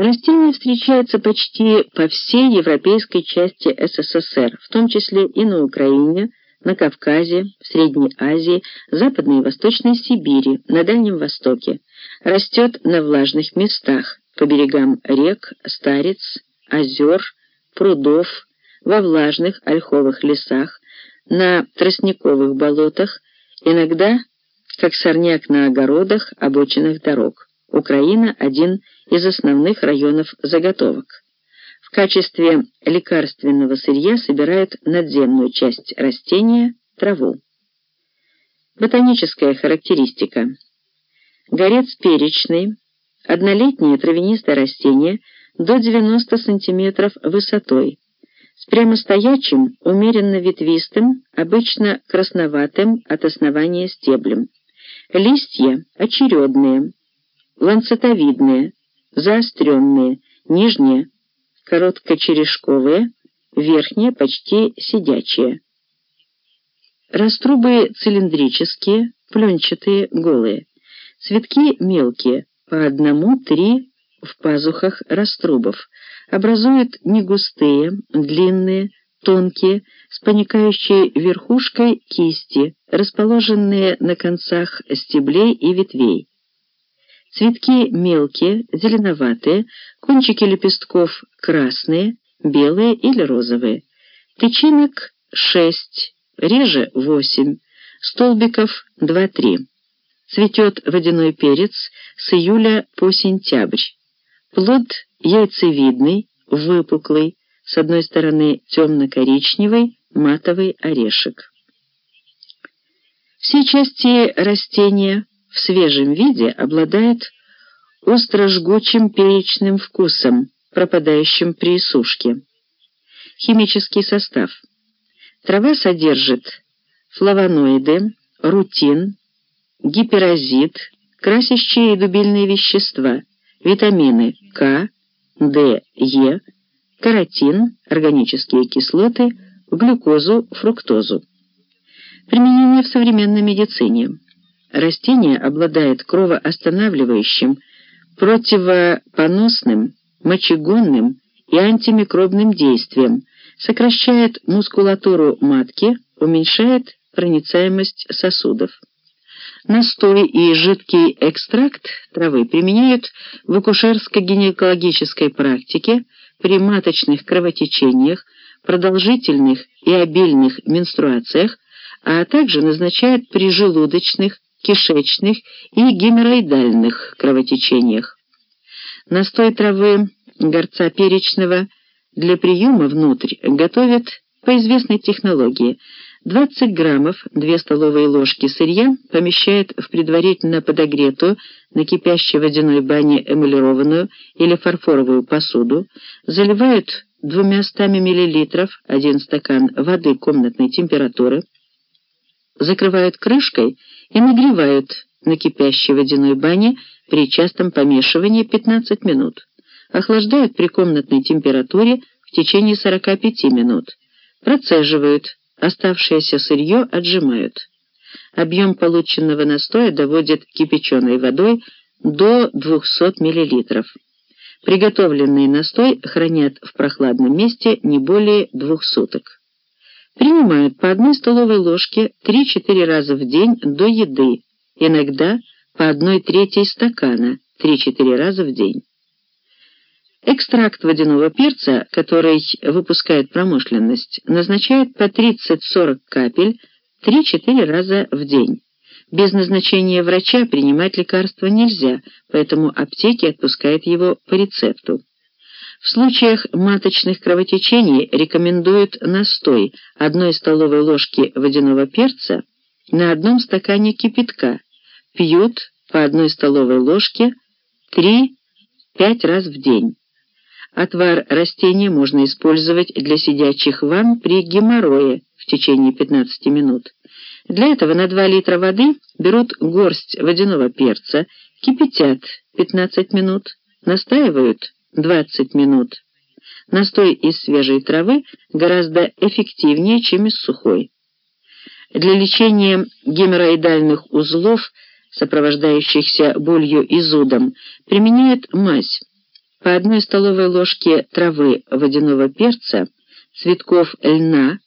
Растение встречается почти по всей европейской части СССР, в том числе и на Украине, на Кавказе, в Средней Азии, Западной и Восточной Сибири, на Дальнем Востоке. Растет на влажных местах, по берегам рек, старец, озер, прудов, во влажных ольховых лесах, на тростниковых болотах, иногда как сорняк на огородах, обочинах дорог. Украина – один из основных районов заготовок. В качестве лекарственного сырья собирают надземную часть растения – траву. Ботаническая характеристика. Горец перечный, однолетнее травянистое растение до 90 см высотой, с прямостоячим, умеренно ветвистым, обычно красноватым от основания стеблем. Листья очередные, ланцетовидные, заостренные, нижние короткочерешковые, верхние почти сидячие. Раструбы цилиндрические, пленчатые, голые. Цветки мелкие, по одному-три в пазухах раструбов. Образуют негустые, длинные, тонкие, с поникающей верхушкой кисти, расположенные на концах стеблей и ветвей. Цветки мелкие, зеленоватые, кончики лепестков красные, белые или розовые. Тычинок 6, реже 8, столбиков 2-3. Цветет водяной перец с июля по сентябрь. Плод яйцевидный, выпуклый, с одной стороны темно-коричневый, матовый орешек. Все части растения в свежем виде обладают остро-жгучим перечным вкусом, пропадающим при сушке. Химический состав. Трава содержит флавоноиды, рутин, гиперозит, красящие и дубильные вещества, витамины К, Д, Е, каротин, органические кислоты, глюкозу, фруктозу. Применение в современной медицине. Растение обладает кровоостанавливающим, противопоносным, мочегонным и антимикробным действием, сокращает мускулатуру матки, уменьшает проницаемость сосудов. Настой и жидкий экстракт травы применяют в акушерско-гинекологической практике при маточных кровотечениях, продолжительных и обильных менструациях, а также назначают при желудочных, кишечных и геморроидальных кровотечениях. Настой травы горца перечного для приема внутрь готовят по известной технологии. 20 граммов, 2 столовые ложки сырья помещают в предварительно подогретую на кипящей водяной бане эмалированную или фарфоровую посуду, заливают 200 мл 1 стакан воды комнатной температуры, закрывают крышкой и нагревают на кипящей водяной бане при частом помешивании 15 минут. Охлаждают при комнатной температуре в течение 45 минут. Процеживают, оставшееся сырье отжимают. Объем полученного настоя доводят кипяченой водой до 200 мл. Приготовленный настой хранят в прохладном месте не более двух суток. Принимают по одной столовой ложке 3-4 раза в день до еды, иногда по одной третьей стакана 3-4 раза в день. Экстракт водяного перца, который выпускает промышленность, назначают по 30-40 капель 3-4 раза в день. Без назначения врача принимать лекарства нельзя, поэтому аптеки отпускают его по рецепту. В случаях маточных кровотечений рекомендуют настой одной столовой ложки водяного перца на одном стакане кипятка. Пьют по одной столовой ложке 3-5 раз в день. Отвар растения можно использовать для сидячих ванн при геморрое в течение 15 минут. Для этого на 2 литра воды берут горсть водяного перца, кипятят 15 минут, настаивают 20 минут. Настой из свежей травы гораздо эффективнее, чем из сухой. Для лечения геморроидальных узлов, сопровождающихся болью и зудом, применяют мазь. по одной столовой ложке травы водяного перца, цветков льна